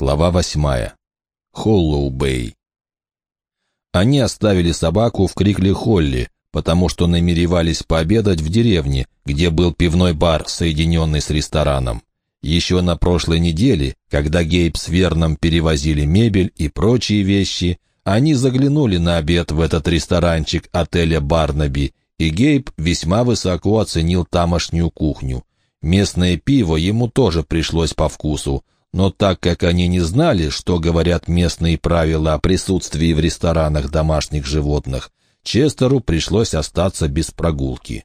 Глава восьмая. Холлоу-Бэй. Они оставили собаку в Крикли-Холли, потому что намеревались пообедать в деревне, где был пивной бар, соединенный с рестораном. Еще на прошлой неделе, когда Гейб с Верном перевозили мебель и прочие вещи, они заглянули на обед в этот ресторанчик отеля «Барнаби», и Гейб весьма высоко оценил тамошнюю кухню. Местное пиво ему тоже пришлось по вкусу, но так как они не знали, что говорят местные правила о присутствии в ресторанах домашних животных, Честеру пришлось остаться без прогулки.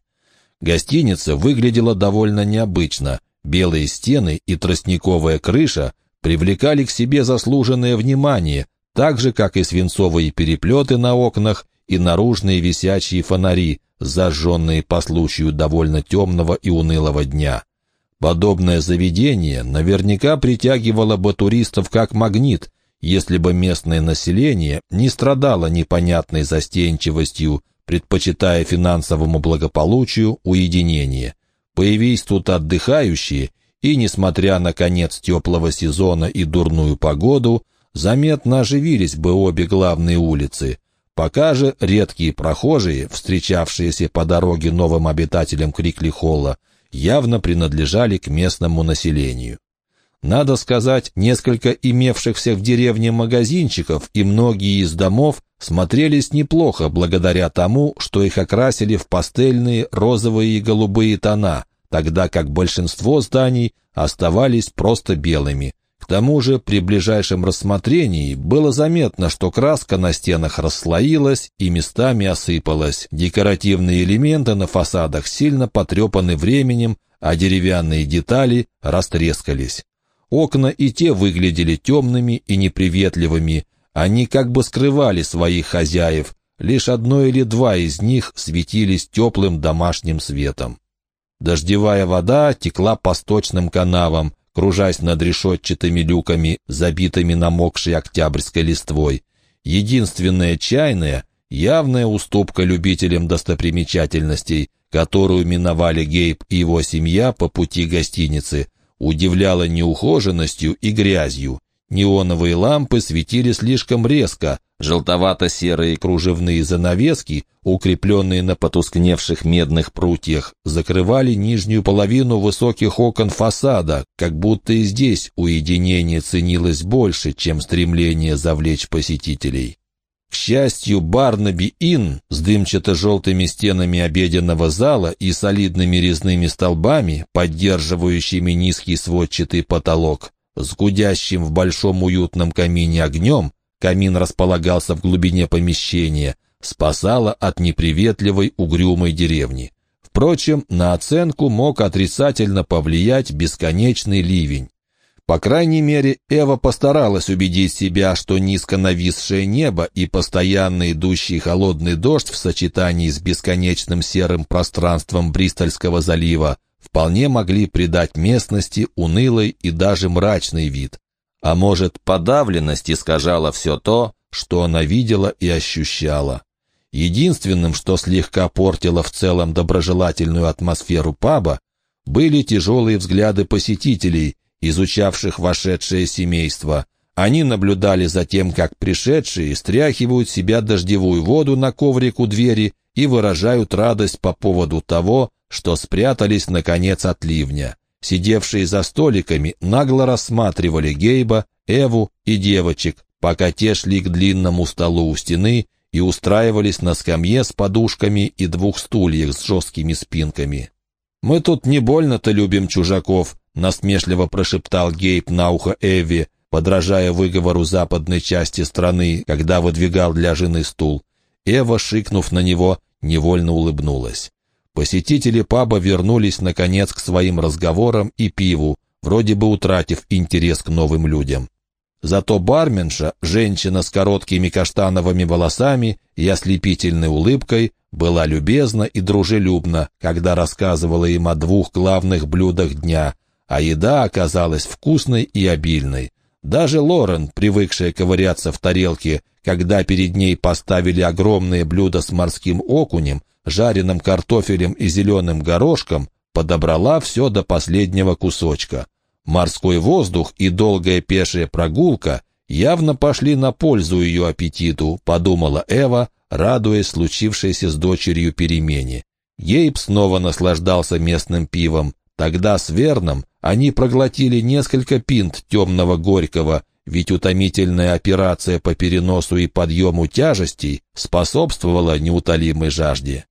Гостиница выглядела довольно необычно. Белые стены и тростниковая крыша привлекали к себе заслуженное внимание, так же, как и свинцовые переплеты на окнах и наружные висячие фонари, зажженные по случаю довольно темного и унылого дня. Подобное заведение наверняка притягивало бы туристов как магнит, если бы местное население не страдало непонятной застенчивостью, предпочитая финансовому благополучию уединение. Появись тут отдыхающие, и, несмотря на конец теплого сезона и дурную погоду, заметно оживились бы обе главные улицы. Пока же редкие прохожие, встречавшиеся по дороге новым обитателям Крикли-Холла, явно принадлежали к местному населению. Надо сказать, несколько имевшихся в деревне магазинчиков и многие из домов смотрелись неплохо благодаря тому, что их окрасили в пастельные розовые и голубые тона, тогда как большинство зданий оставались просто белыми. К тому же при ближайшем рассмотрении было заметно, что краска на стенах расслоилась и местами осыпалась. Декоративные элементы на фасадах сильно потрепаны временем, а деревянные детали растрескались. Окна и те выглядели темными и неприветливыми. Они как бы скрывали своих хозяев. Лишь одно или два из них светились теплым домашним светом. Дождевая вода текла по сточным канавам, кружась над решетчатыми люками, забитыми намокшей октябрьской листвой. Единственная чайная — явная уступка любителям достопримечательностей, которую миновали Гейб и его семья по пути гостиницы, удивляла неухоженностью и грязью. Неоновые лампы светили слишком резко, желтовато-серые кружевные занавески, укрепленные на потускневших медных прутьях, закрывали нижнюю половину высоких окон фасада, как будто и здесь уединение ценилось больше, чем стремление завлечь посетителей. К счастью, Барнаби Inn с дымчато-желтыми стенами обеденного зала и солидными резными столбами, поддерживающими низкий сводчатый потолок, с гудящим в большом уютном камине огнем, камин располагался в глубине помещения, спасала от неприветливой угрюмой деревни. Впрочем, на оценку мог отрицательно повлиять бесконечный ливень. По крайней мере, Эва постаралась убедить себя, что низко нависшее небо и постоянно идущий холодный дождь в сочетании с бесконечным серым пространством Бристольского залива вполне могли придать местности унылый и даже мрачный вид. А может, подавленность искажала все то, что она видела и ощущала. Единственным, что слегка портило в целом доброжелательную атмосферу паба, были тяжелые взгляды посетителей, изучавших вошедшее семейство. Они наблюдали за тем, как пришедшие стряхивают себя дождевую воду на коврик у двери и выражают радость по поводу того, что спрятались, наконец, от ливня. Сидевшие за столиками нагло рассматривали Гейба, Эву и девочек, пока те шли к длинному столу у стены и устраивались на скамье с подушками и двух стульях с жесткими спинками. «Мы тут не больно-то любим чужаков», — насмешливо прошептал Гейб на ухо Эви, подражая выговору западной части страны, когда выдвигал для жены стул. Эва, шикнув на него, невольно улыбнулась. Посетители паба вернулись, наконец, к своим разговорам и пиву, вроде бы утратив интерес к новым людям. Зато барменша, женщина с короткими каштановыми волосами и ослепительной улыбкой, была любезна и дружелюбна, когда рассказывала им о двух главных блюдах дня, а еда оказалась вкусной и обильной. Даже Лорен, привыкшая ковыряться в тарелке, когда перед ней поставили огромное блюдо с морским окунем, жареным картофелем и зеленым горошком, подобрала все до последнего кусочка. Морской воздух и долгая пешая прогулка явно пошли на пользу ее аппетиту, подумала Эва, радуясь случившейся с дочерью перемене. Гейб снова наслаждался местным пивом. Тогда с Верном они проглотили несколько пинт темного горького, ведь утомительная операция по переносу и подъему тяжестей способствовала неутолимой жажде.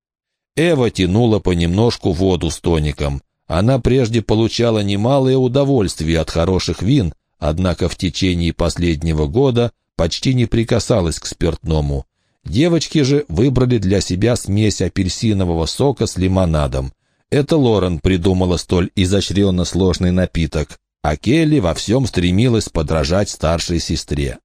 Эва тянула понемножку воду с тоником. Она прежде получала немалое удовольствие от хороших вин, однако в течение последнего года почти не прикасалась к спиртному. Девочки же выбрали для себя смесь апельсинового сока с лимонадом. Это Лорен придумала столь изощренно сложный напиток, а Келли во всем стремилась подражать старшей сестре.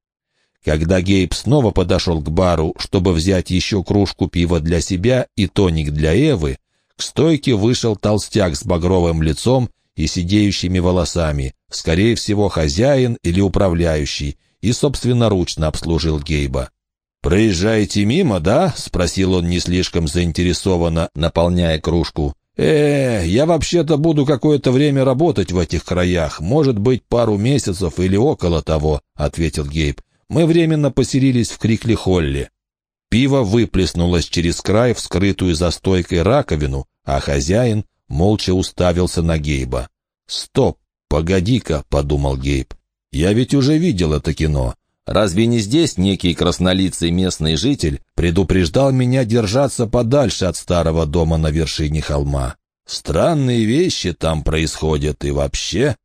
Когда Гейб снова подошел к бару, чтобы взять еще кружку пива для себя и тоник для Эвы, к стойке вышел толстяк с багровым лицом и сидеющими волосами, скорее всего, хозяин или управляющий, и собственноручно обслужил Гейба. «Проезжаете мимо, да?» — спросил он не слишком заинтересованно, наполняя кружку. «Э, я вообще-то буду какое-то время работать в этих краях, может быть, пару месяцев или около того», — ответил Гейб. «Мы временно поселились в Крикли-Холле». Пиво выплеснулось через край в скрытую за стойкой раковину, а хозяин молча уставился на Гейба. «Стоп, погоди-ка», — подумал Гейб. «Я ведь уже видел это кино. Разве не здесь некий краснолицый местный житель предупреждал меня держаться подальше от старого дома на вершине холма? Странные вещи там происходят и вообще.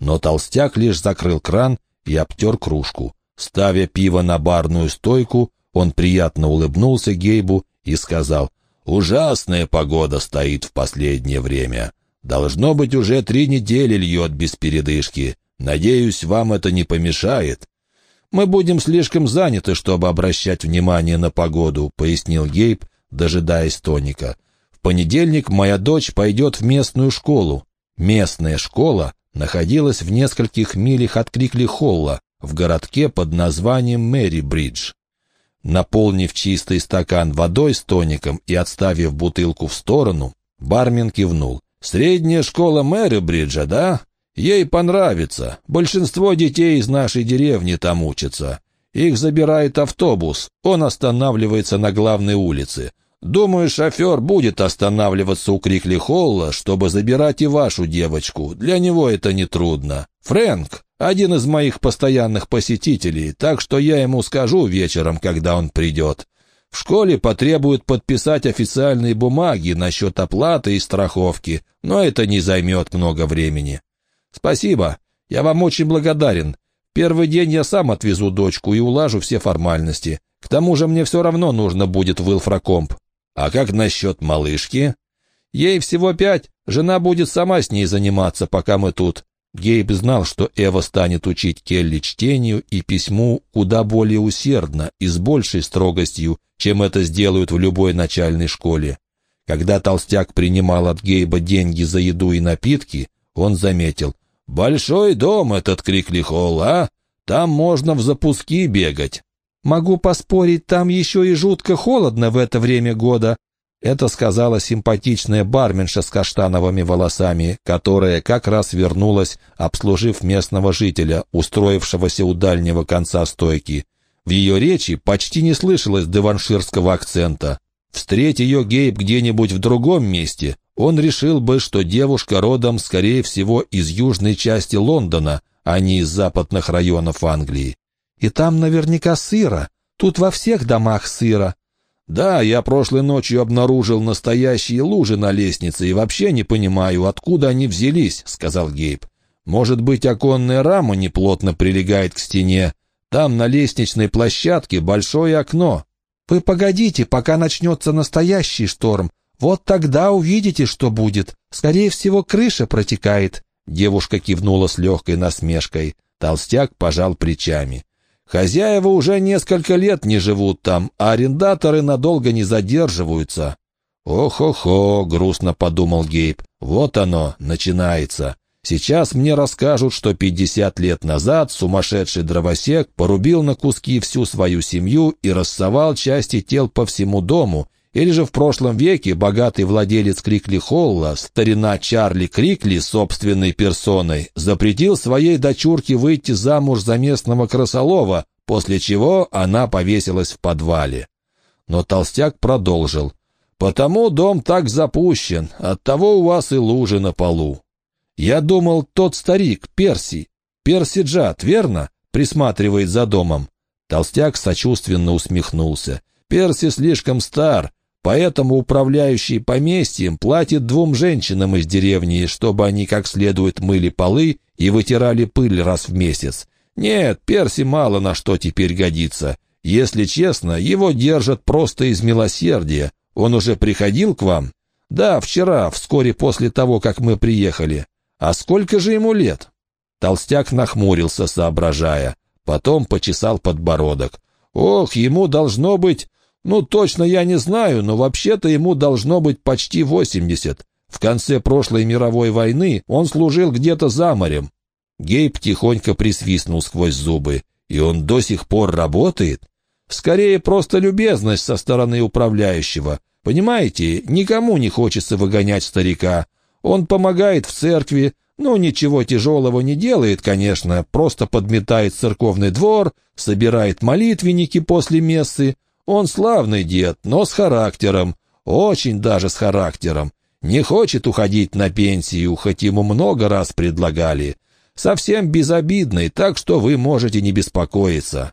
Но толстяк лишь закрыл кран и обтер кружку. Ставя пиво на барную стойку, он приятно улыбнулся Гейбу и сказал, «Ужасная погода стоит в последнее время. Должно быть, уже три недели льет без передышки. Надеюсь, вам это не помешает. «Мы будем слишком заняты, чтобы обращать внимание на погоду», — пояснил Гейб, дожидаясь тоника. «В понедельник моя дочь пойдет в местную школу. Местная школа находилась в нескольких милях от Крикли-Холла, в городке под названием Мэри-Бридж. Наполнив чистый стакан водой с тоником и отставив бутылку в сторону, бармен кивнул. «Средняя школа Мэри-Бриджа, да? Ей понравится. Большинство детей из нашей деревни там учатся. Их забирает автобус. Он останавливается на главной улице. Думаю, шофер будет останавливаться у Крикли-Холла, чтобы забирать и вашу девочку. Для него это нетрудно. Фрэнк — один из моих постоянных посетителей, так что я ему скажу вечером, когда он придет. В школе потребуют подписать официальные бумаги насчет оплаты и страховки, но это не займет много времени. «Спасибо. Я вам очень благодарен. Первый день я сам отвезу дочку и улажу все формальности. К тому же мне все равно нужно будет в Илфракомп. А как насчет малышки?» «Ей всего пять. Жена будет сама с ней заниматься, пока мы тут». Гейб знал, что Эва станет учить Келли чтению и письму куда более усердно и с большей строгостью, чем это сделают в любой начальной школе. Когда толстяк принимал от Гейба деньги за еду и напитки, он заметил, «Большой дом этот Крикли-Холл, а? Там можно в запуски бегать». «Могу поспорить, там еще и жутко холодно в это время года», это сказала симпатичная барменша с каштановыми волосами, которая как раз вернулась, обслужив местного жителя, устроившегося у дальнего конца стойки. В ее речи почти не слышалось деванширского акцента. Встреть ее Гейб где-нибудь в другом месте, он решил бы, что девушка родом, скорее всего, из южной части Лондона, а не из западных районов Англии. И там наверняка сыро. Тут во всех домах сыро. Да, я прошлой ночью обнаружил настоящие лужи на лестнице и вообще не понимаю, откуда они взялись, сказал Гейб. Может быть, оконная рама неплотно прилегает к стене. Там на лестничной площадке большое окно. Вы погодите, пока начнется настоящий шторм. «Вот тогда увидите, что будет. Скорее всего, крыша протекает». Девушка кивнула с легкой насмешкой. Толстяк пожал плечами. «Хозяева уже несколько лет не живут там, а арендаторы надолго не задерживаются». «Ох-охо», — грустно подумал Гейб, — «вот оно, начинается. Сейчас мне расскажут, что пятьдесят лет назад сумасшедший дровосек порубил на куски всю свою семью и рассовал части тел по всему дому, Или же в прошлом веке богатый владелец Крикли Холла, старина Чарли Крикли собственной персоной, запретил своей дочурке выйти замуж за местного крысолова, после чего она повесилась в подвале. Но толстяк продолжил. «Потому дом так запущен, оттого у вас и лужи на полу. Я думал, тот старик, Перси, Перси Джад, верно, присматривает за домом?» Толстяк сочувственно усмехнулся. «Перси слишком стар, Поэтому управляющий поместьем платит двум женщинам из деревни, чтобы они как следует мыли полы и вытирали пыль раз в месяц. Нет, Перси мало на что теперь годится. Если честно, его держат просто из милосердия. Он уже приходил к вам? Да, вчера, вскоре после того, как мы приехали. А сколько же ему лет? Толстяк нахмурился, соображая. Потом почесал подбородок. Ох, ему должно быть ну, точно я не знаю, но вообще-то ему должно быть почти 80. В конце прошлой мировой войны он служил где-то за морем. Гейб тихонько присвистнул сквозь зубы. И он до сих пор работает? Скорее, просто любезность со стороны управляющего. Понимаете, никому не хочется выгонять старика. Он помогает в церкви, ну, ничего тяжелого не делает, конечно, просто подметает церковный двор, собирает молитвенники после мессы, он славный дед, но с характером, очень даже с характером. Не хочет уходить на пенсию, хоть ему много раз предлагали. Совсем безобидный, так что вы можете не беспокоиться».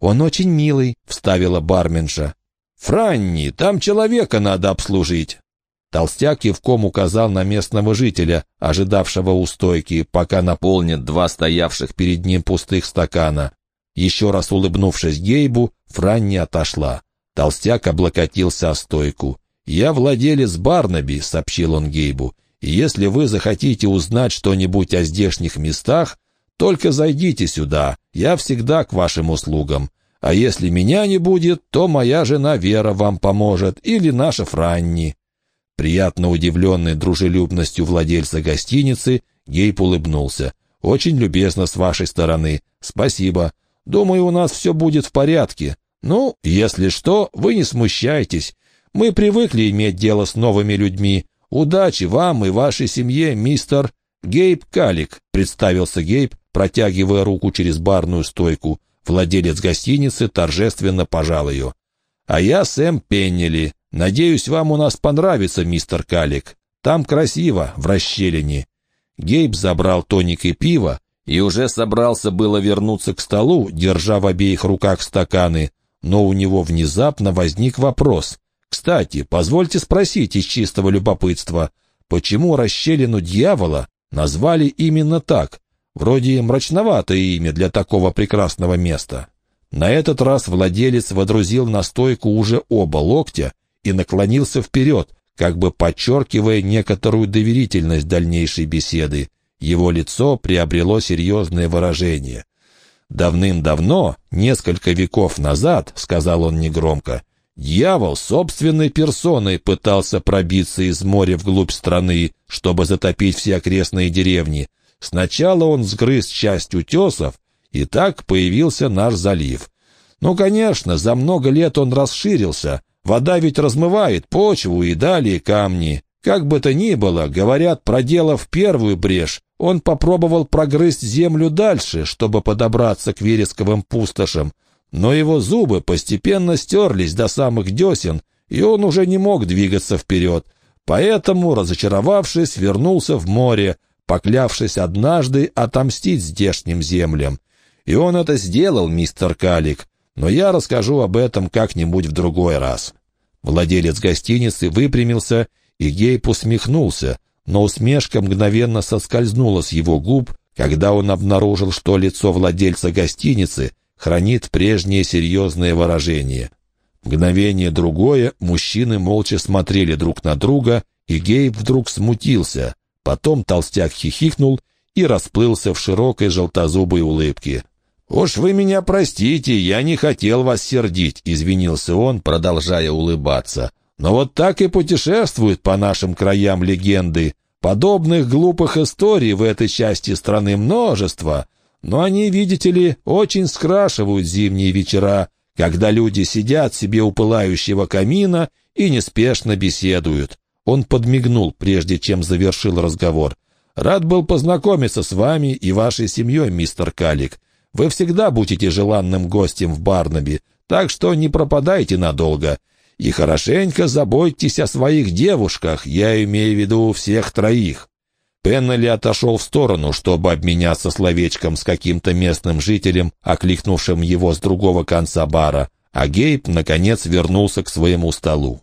«Он очень милый», — вставила барменша. «Франни, там человека надо обслужить». Толстяк кивком указал на местного жителя, ожидавшего у стойки, пока наполнит два стоявших перед ним пустых стакана. Еще раз улыбнувшись Гейбу, Франни отошла. Толстяк облокотился о стойку. «Я владелец Барнаби», — сообщил он Гейбу. «И если вы захотите узнать что-нибудь о здешних местах, только зайдите сюда, я всегда к вашим услугам. А если меня не будет, то моя жена Вера вам поможет, или наша Франни». Приятно удивленный дружелюбностью владельца гостиницы, Гейб улыбнулся. «Очень любезно с вашей стороны. Спасибо. Думаю, у нас все будет в порядке. Ну, если что, вы не смущайтесь. Мы привыкли иметь дело с новыми людьми. Удачи вам и вашей семье, мистер Гейб Калик», — представился Гейб, протягивая руку через барную стойку. Владелец гостиницы торжественно пожал ее. «А я Сэм Пеннели. Надеюсь, вам у нас понравится, мистер Калик. Там красиво, в расщелине». Гейб забрал тоник и пиво, и уже собрался было вернуться к столу, держа в обеих руках стаканы, но у него внезапно возник вопрос. «Кстати, позвольте спросить из чистого любопытства, почему расщелину дьявола назвали именно так? Вроде мрачноватое имя для такого прекрасного места». На этот раз владелец водрузил на стойку уже оба локтя и наклонился вперед, как бы подчеркивая некоторую доверительность дальнейшей беседы. Его лицо приобрело серьезное выражение. «Давным-давно, несколько веков назад, — сказал он негромко, — дьявол собственной персоной пытался пробиться из моря вглубь страны, чтобы затопить все окрестные деревни. Сначала он сгрыз часть утесов, и так появился наш залив. Ну, конечно, за много лет он расширился, вода ведь размывает почву и далее камни. Как бы то ни было, говорят, проделав первую брешь, он попробовал прогрызть землю дальше, чтобы подобраться к вересковым пустошам, но его зубы постепенно стерлись до самых десен, и он уже не мог двигаться вперед. Поэтому, разочаровавшись, вернулся в море, поклявшись однажды отомстить здешним землям. И он это сделал, мистер Калик, но я расскажу об этом как-нибудь в другой раз. Владелец гостиницы выпрямился, и Гейб усмехнулся, но усмешка мгновенно соскользнула с его губ, когда он обнаружил, что лицо владельца гостиницы хранит прежнее серьезное выражение. Мгновение другое мужчины молча смотрели друг на друга, и Гейб вдруг смутился. Потом толстяк хихикнул и расплылся в широкой желтозубой улыбке. «Уж вы меня простите, я не хотел вас сердить», — извинился он, продолжая улыбаться. Но вот так и путешествуют по нашим краям легенды. Подобных глупых историй в этой части страны множество, но они, видите ли, очень скрашивают зимние вечера, когда люди сидят себе у пылающего камина и неспешно беседуют. Он подмигнул, прежде чем завершил разговор. «Рад был познакомиться с вами и вашей семьей, мистер Калик. Вы всегда будете желанным гостем в Барнаби, так что не пропадайте надолго. И хорошенько заботьтесь о своих девушках, я имею в виду всех троих». Пеннелли отошел в сторону, чтобы обменяться словечком с каким-то местным жителем, окликнувшим его с другого конца бара, а Гейб, наконец, вернулся к своему столу.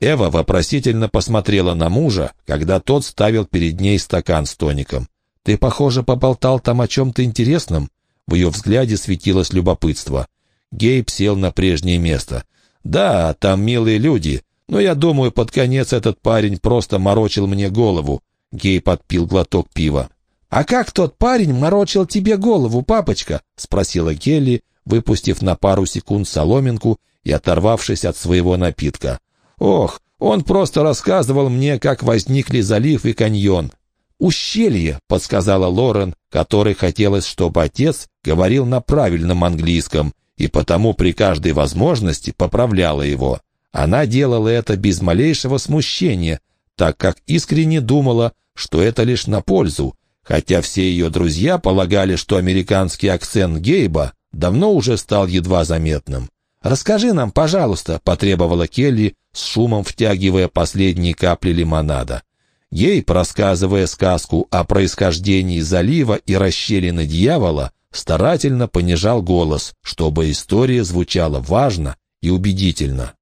Эва вопросительно посмотрела на мужа, когда тот ставил перед ней стакан с тоником. «Ты, похоже, поболтал там о чем-то интересном?» В ее взгляде светилось любопытство. Гейб сел на прежнее место. «Да, там милые люди, но я думаю, под конец этот парень просто морочил мне голову. Гей подпил глоток пива. «А как тот парень морочил тебе голову, папочка?» — спросила Келли, выпустив на пару секунд соломинку и оторвавшись от своего напитка. «Ох, он просто рассказывал мне, как возникли залив и каньон». «Ущелье», — подсказала Лорен, которой хотелось, чтобы отец говорил на правильном английском, и потому при каждой возможности поправляла его. Она делала это без малейшего смущения, так как искренне думала, что это лишь на пользу, хотя все ее друзья полагали, что американский акцент Гейба давно уже стал едва заметным. «Расскажи нам, пожалуйста», — потребовала Келли, с шумом втягивая последние капли лимонада. Гейб, рассказывая сказку о происхождении залива и расщелины дьявола, старательно понижал голос, чтобы история звучала важно и убедительно.